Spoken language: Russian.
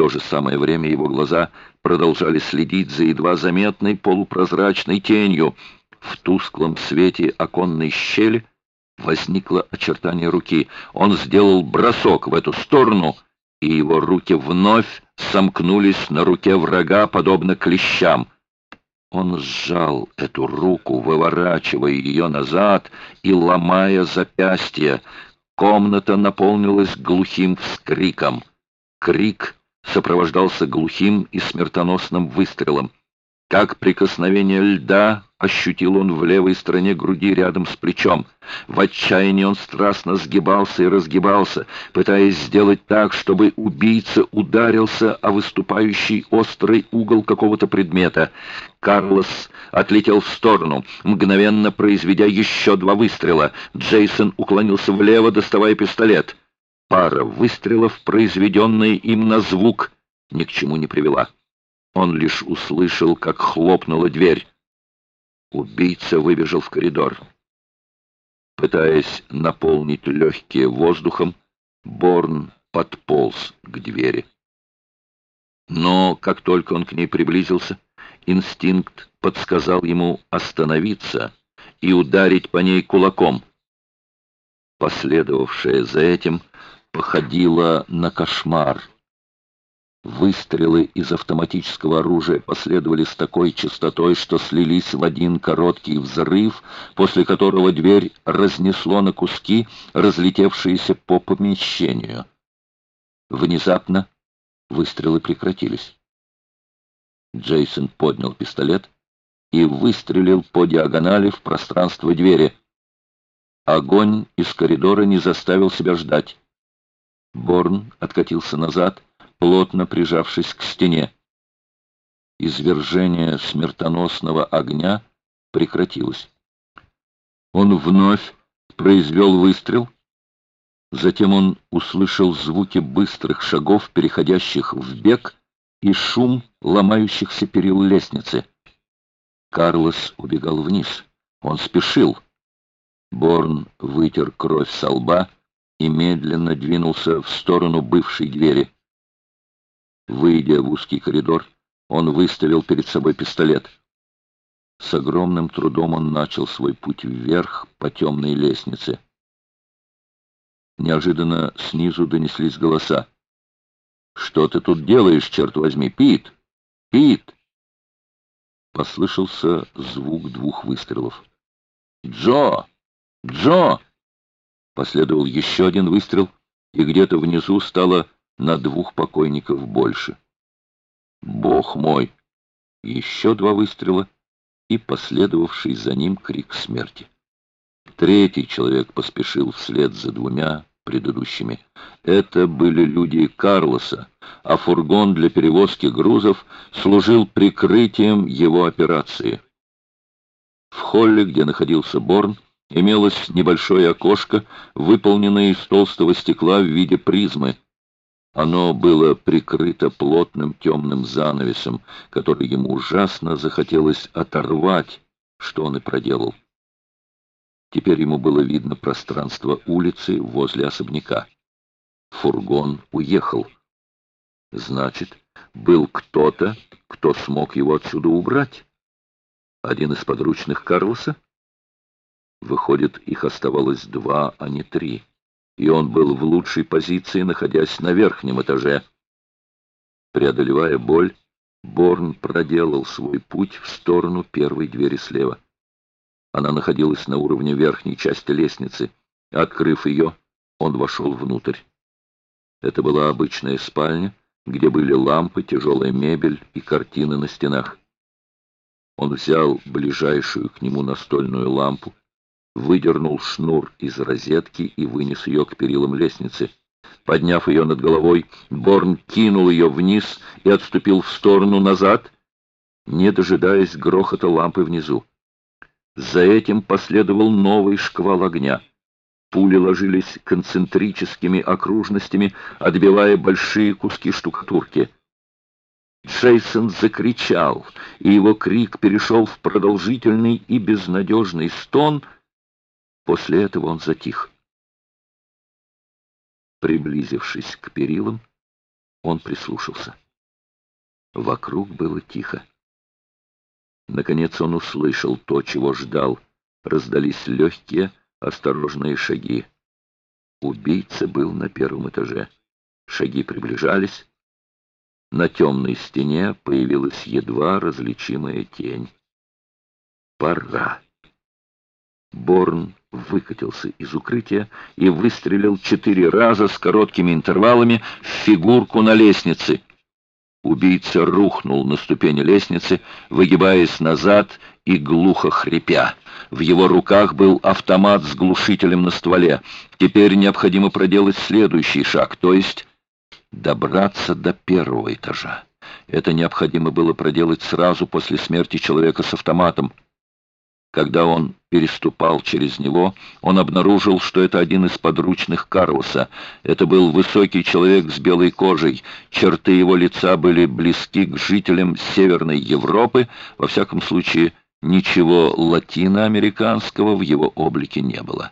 то же самое время его глаза продолжали следить за едва заметной полупрозрачной тенью. В тусклом свете оконной щели возникло очертание руки. Он сделал бросок в эту сторону, и его руки вновь сомкнулись на руке врага, подобно клещам. Он сжал эту руку, выворачивая ее назад и ломая запястье. Комната наполнилась глухим вскриком. Крик сопровождался глухим и смертоносным выстрелом. Как прикосновение льда ощутил он в левой стороне груди рядом с плечом. В отчаянии он страстно сгибался и разгибался, пытаясь сделать так, чтобы убийца ударился о выступающий острый угол какого-то предмета. Карлос отлетел в сторону, мгновенно произведя еще два выстрела. Джейсон уклонился влево, доставая пистолет. Пара выстрелов, произведенная им на звук, ни к чему не привела. Он лишь услышал, как хлопнула дверь. Убийца выбежал в коридор. Пытаясь наполнить легкие воздухом, Борн подполз к двери. Но как только он к ней приблизился, инстинкт подсказал ему остановиться и ударить по ней кулаком. Последовавшее за этим походило на кошмар. Выстрелы из автоматического оружия последовали с такой частотой, что слились в один короткий взрыв, после которого дверь разнесло на куски, разлетевшиеся по помещению. Внезапно выстрелы прекратились. Джейсон поднял пистолет и выстрелил по диагонали в пространство двери. Огонь из коридора не заставил себя ждать. Борн откатился назад плотно прижавшись к стене. Извержение смертоносного огня прекратилось. Он вновь произвел выстрел. Затем он услышал звуки быстрых шагов, переходящих в бег, и шум ломающихся перил лестницы. Карлос убегал вниз. Он спешил. Борн вытер кровь со лба и медленно двинулся в сторону бывшей двери. Выйдя в узкий коридор, он выставил перед собой пистолет. С огромным трудом он начал свой путь вверх по темной лестнице. Неожиданно снизу донеслись голоса. «Что ты тут делаешь, черт возьми, Пит? Пит!» Послышался звук двух выстрелов. «Джо! Джо!» Последовал еще один выстрел, и где-то внизу стало на двух покойников больше. Бог мой! Еще два выстрела и последовавший за ним крик смерти. Третий человек поспешил вслед за двумя предыдущими. Это были люди Карлоса, а фургон для перевозки грузов служил прикрытием его операции. В холле, где находился Борн, имелось небольшое окошко, выполненное из толстого стекла в виде призмы. Оно было прикрыто плотным темным занавесом, который ему ужасно захотелось оторвать, что он и проделал. Теперь ему было видно пространство улицы возле особняка. Фургон уехал. Значит, был кто-то, кто смог его отсюда убрать. Один из подручных Карлоса? Выходит, их оставалось два, а не три и он был в лучшей позиции, находясь на верхнем этаже. Преодолевая боль, Борн проделал свой путь в сторону первой двери слева. Она находилась на уровне верхней части лестницы. Открыв ее, он вошел внутрь. Это была обычная спальня, где были лампы, тяжелая мебель и картины на стенах. Он взял ближайшую к нему настольную лампу, выдернул шнур из розетки и вынес ее к перилам лестницы. Подняв ее над головой, Борн кинул ее вниз и отступил в сторону назад, не дожидаясь грохота лампы внизу. За этим последовал новый шквал огня. Пули ложились концентрическими окружностями, отбивая большие куски штукатурки. Джейсон закричал, и его крик перешел в продолжительный и безнадежный стон — После этого он затих. Приблизившись к перилам, Он прислушался. Вокруг было тихо. Наконец он услышал то, чего ждал. Раздались легкие, осторожные шаги. Убийца был на первом этаже. Шаги приближались. На темной стене появилась едва различимая тень. Пора. Борн выкатился из укрытия и выстрелил четыре раза с короткими интервалами в фигурку на лестнице. Убийца рухнул на ступени лестницы, выгибаясь назад и глухо хрипя. В его руках был автомат с глушителем на стволе. Теперь необходимо проделать следующий шаг, то есть добраться до первого этажа. Это необходимо было проделать сразу после смерти человека с автоматом. Когда он переступал через него, он обнаружил, что это один из подручных Карлоса. Это был высокий человек с белой кожей. Черты его лица были близки к жителям Северной Европы. Во всяком случае, ничего латиноамериканского в его облике не было.